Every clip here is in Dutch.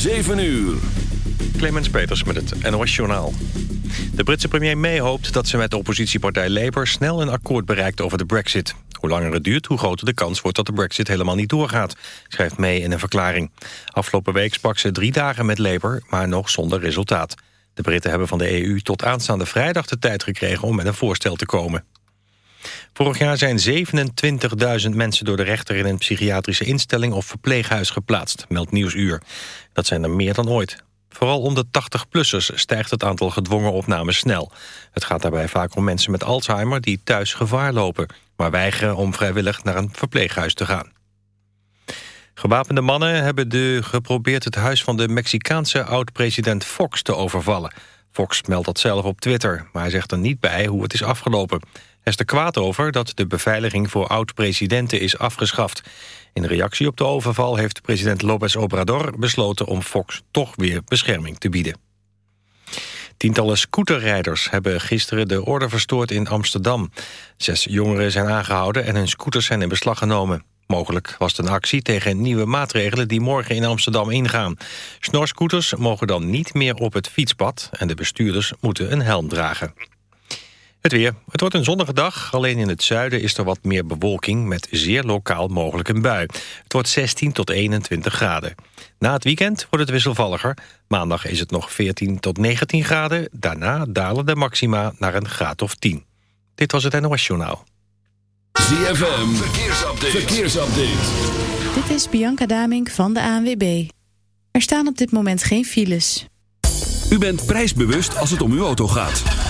7 uur. Clemens Peters met het NOS Journaal. De Britse premier May hoopt dat ze met de oppositiepartij Labour... snel een akkoord bereikt over de brexit. Hoe langer het duurt, hoe groter de kans wordt dat de brexit helemaal niet doorgaat... schrijft May in een verklaring. Afgelopen week sprak ze drie dagen met Labour, maar nog zonder resultaat. De Britten hebben van de EU tot aanstaande vrijdag de tijd gekregen... om met een voorstel te komen. Vorig jaar zijn 27.000 mensen door de rechter in een psychiatrische instelling of verpleeghuis geplaatst, meldt Nieuwsuur. Dat zijn er meer dan ooit. Vooral onder 80-plussers stijgt het aantal gedwongen opnames snel. Het gaat daarbij vaak om mensen met Alzheimer die thuis gevaar lopen... maar weigeren om vrijwillig naar een verpleeghuis te gaan. Gewapende mannen hebben de geprobeerd het huis van de Mexicaanse oud-president Fox te overvallen. Fox meldt dat zelf op Twitter, maar hij zegt er niet bij hoe het is afgelopen. Hij is er kwaad over dat de beveiliging voor oud-presidenten is afgeschaft. In reactie op de overval heeft president López Obrador besloten om Fox toch weer bescherming te bieden. Tientallen scooterrijders hebben gisteren de orde verstoord in Amsterdam. Zes jongeren zijn aangehouden en hun scooters zijn in beslag genomen. Mogelijk was het een actie tegen nieuwe maatregelen die morgen in Amsterdam ingaan. Snorscooters mogen dan niet meer op het fietspad en de bestuurders moeten een helm dragen. Het weer. Het wordt een zonnige dag. Alleen in het zuiden is er wat meer bewolking... met zeer lokaal mogelijk een bui. Het wordt 16 tot 21 graden. Na het weekend wordt het wisselvalliger. Maandag is het nog 14 tot 19 graden. Daarna dalen de maxima naar een graad of 10. Dit was het NOS Journaal. ZFM. Verkeersupdate. Verkeersupdate. Dit is Bianca Damink van de ANWB. Er staan op dit moment geen files. U bent prijsbewust als het om uw auto gaat.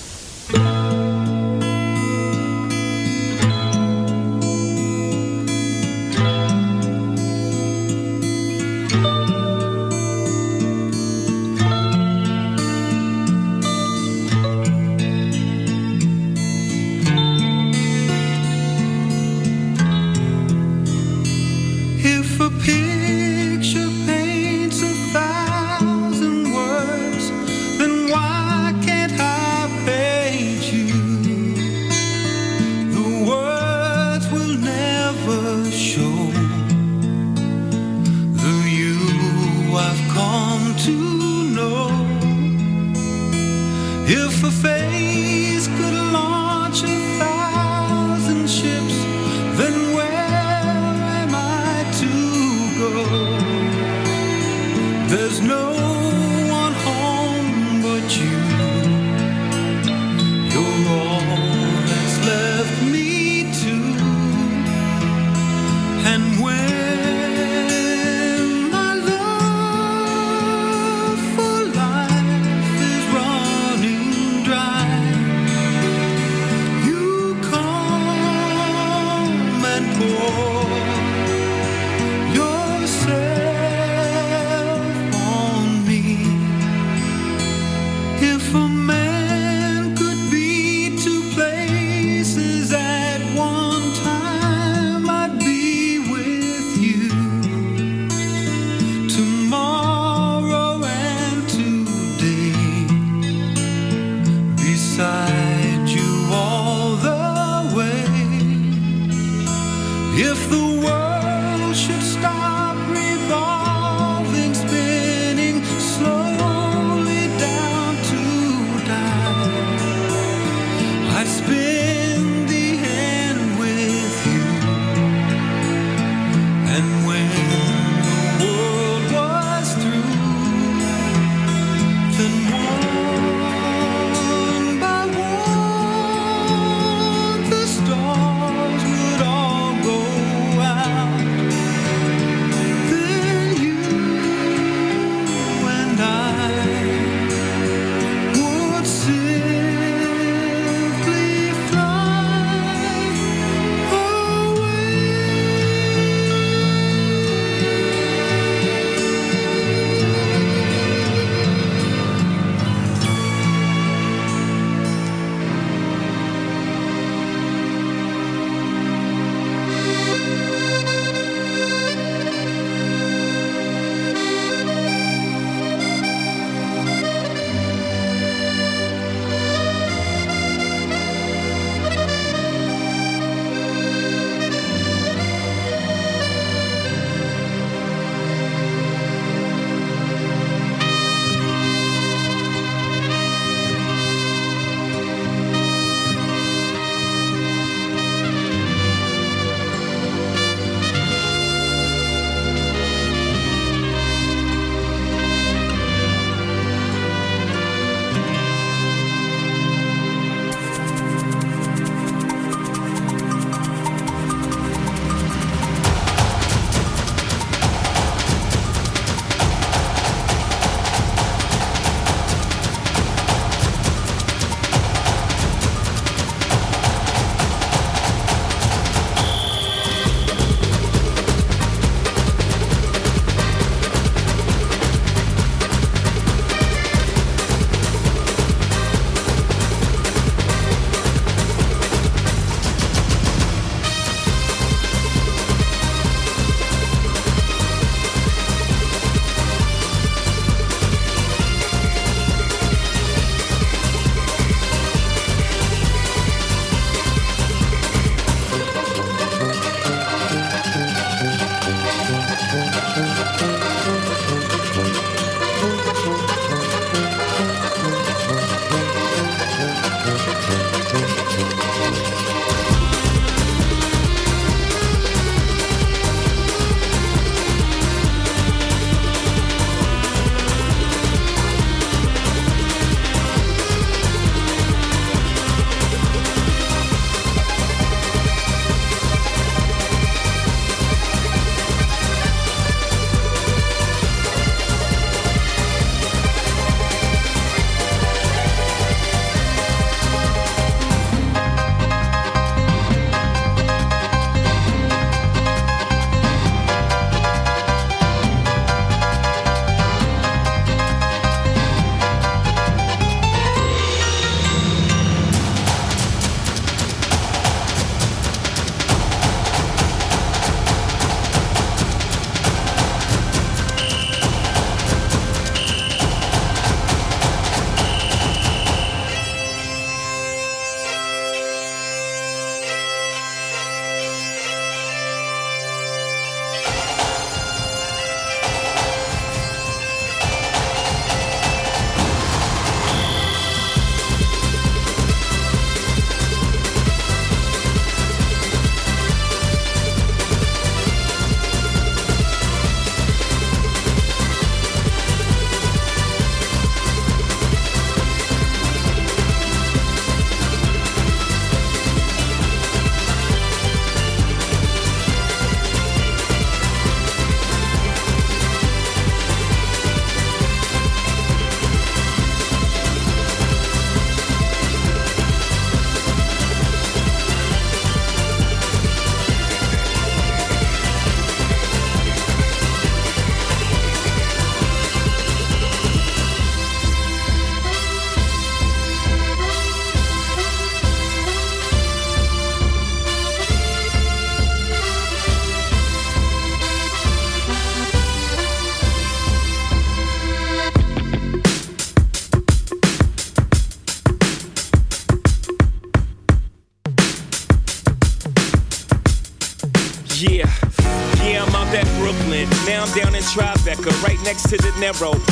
Next to the narrow.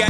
Yeah.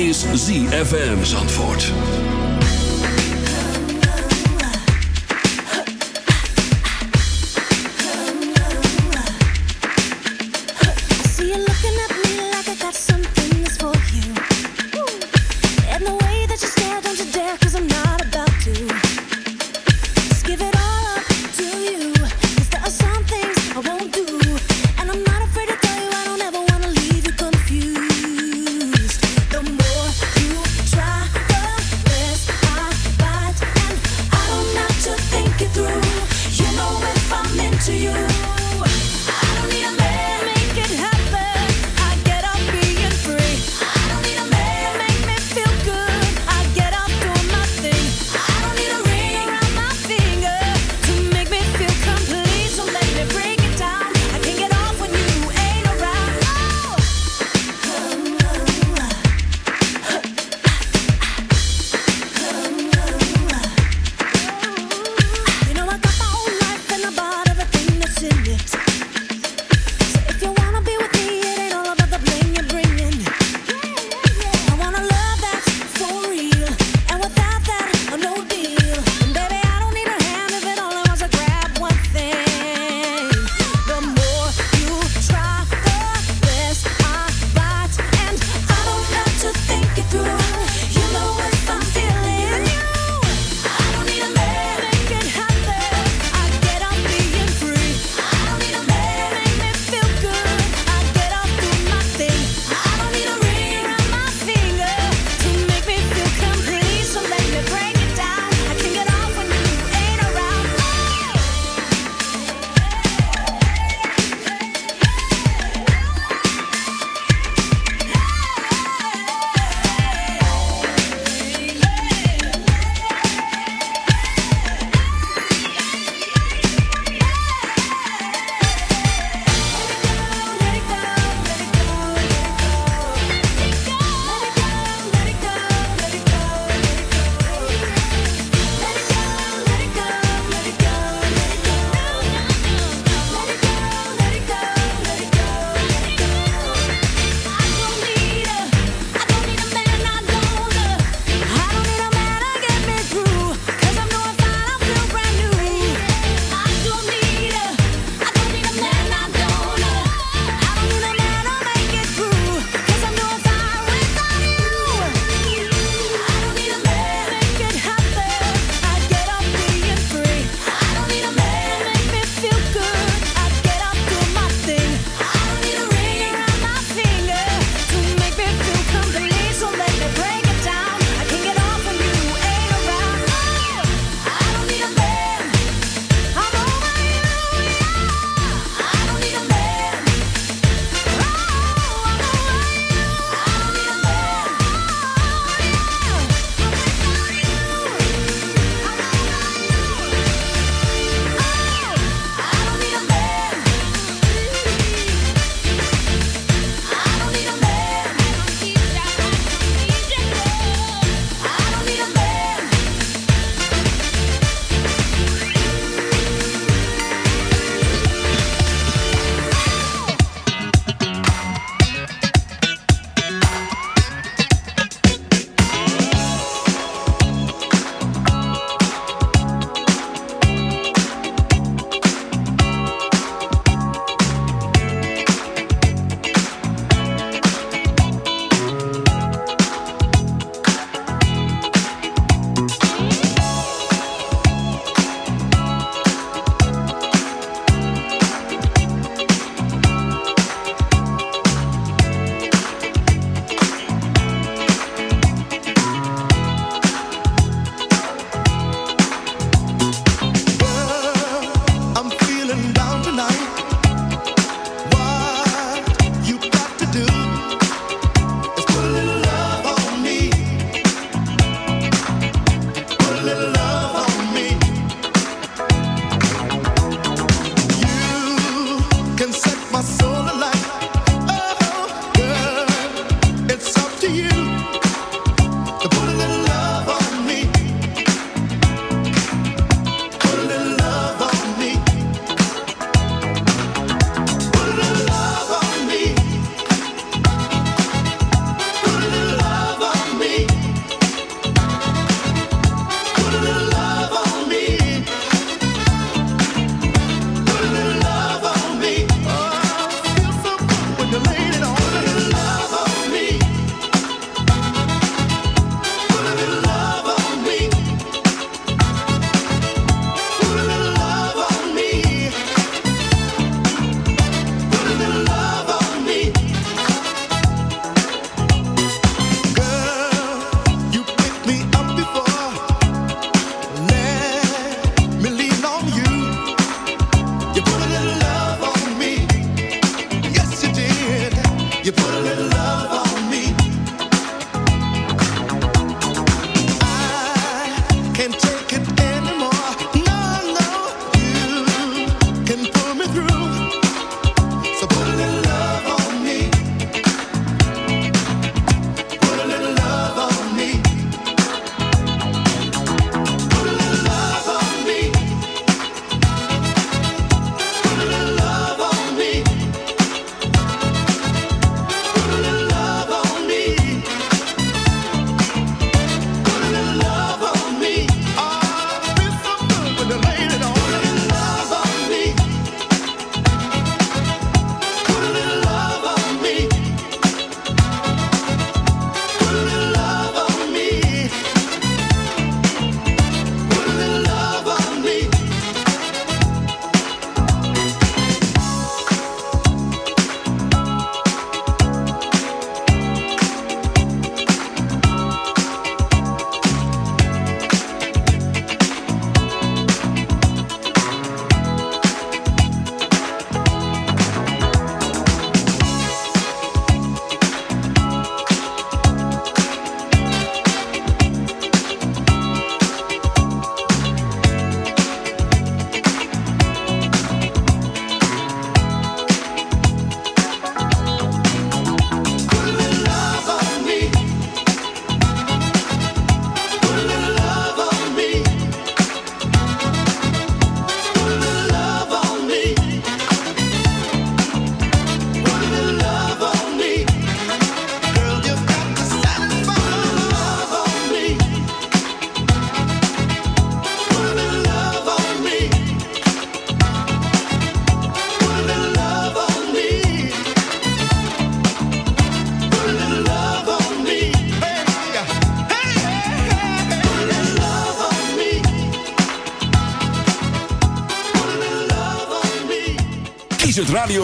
is ZFM Zandvoort.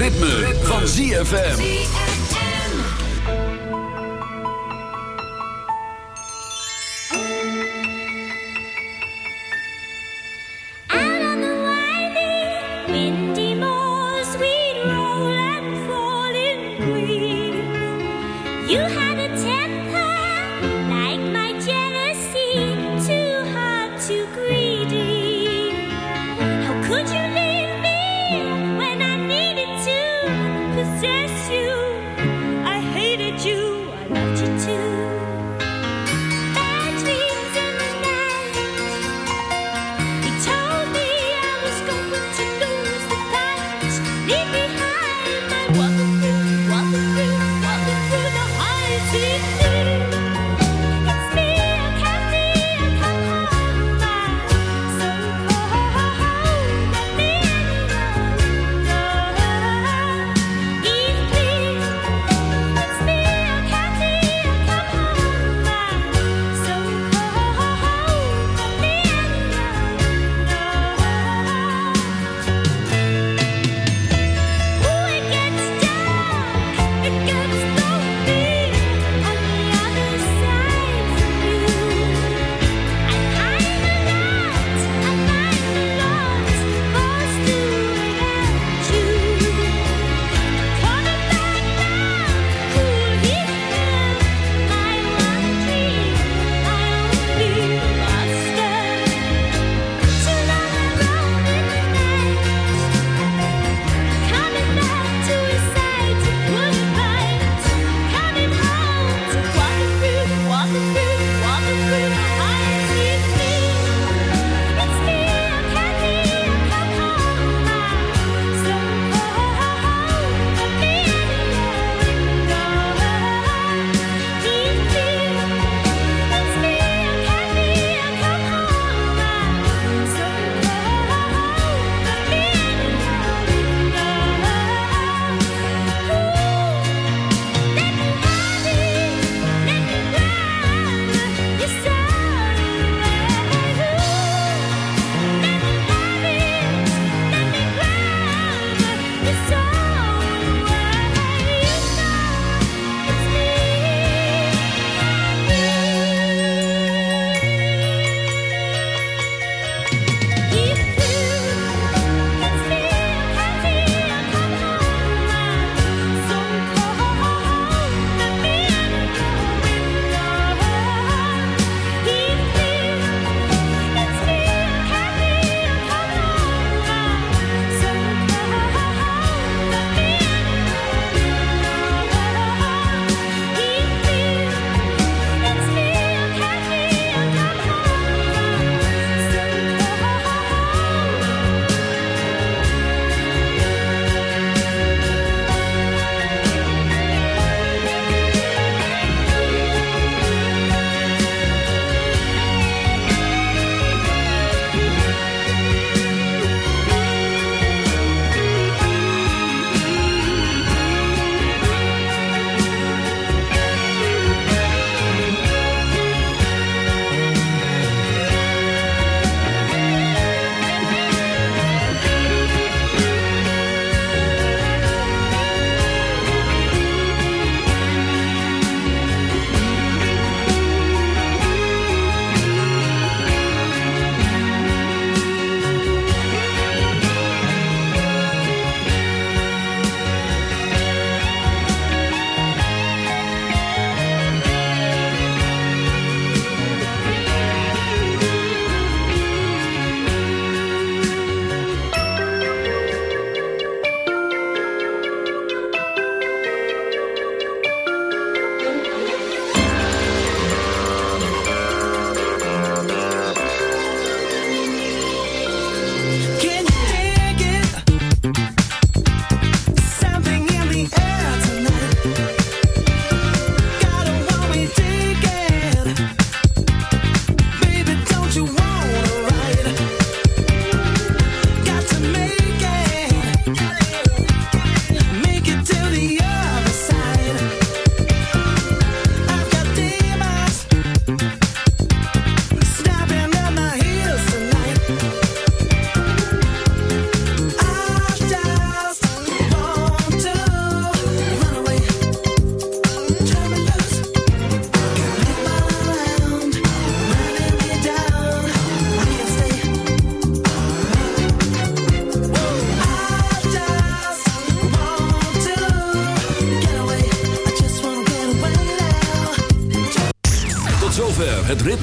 Ritme, van ZFM.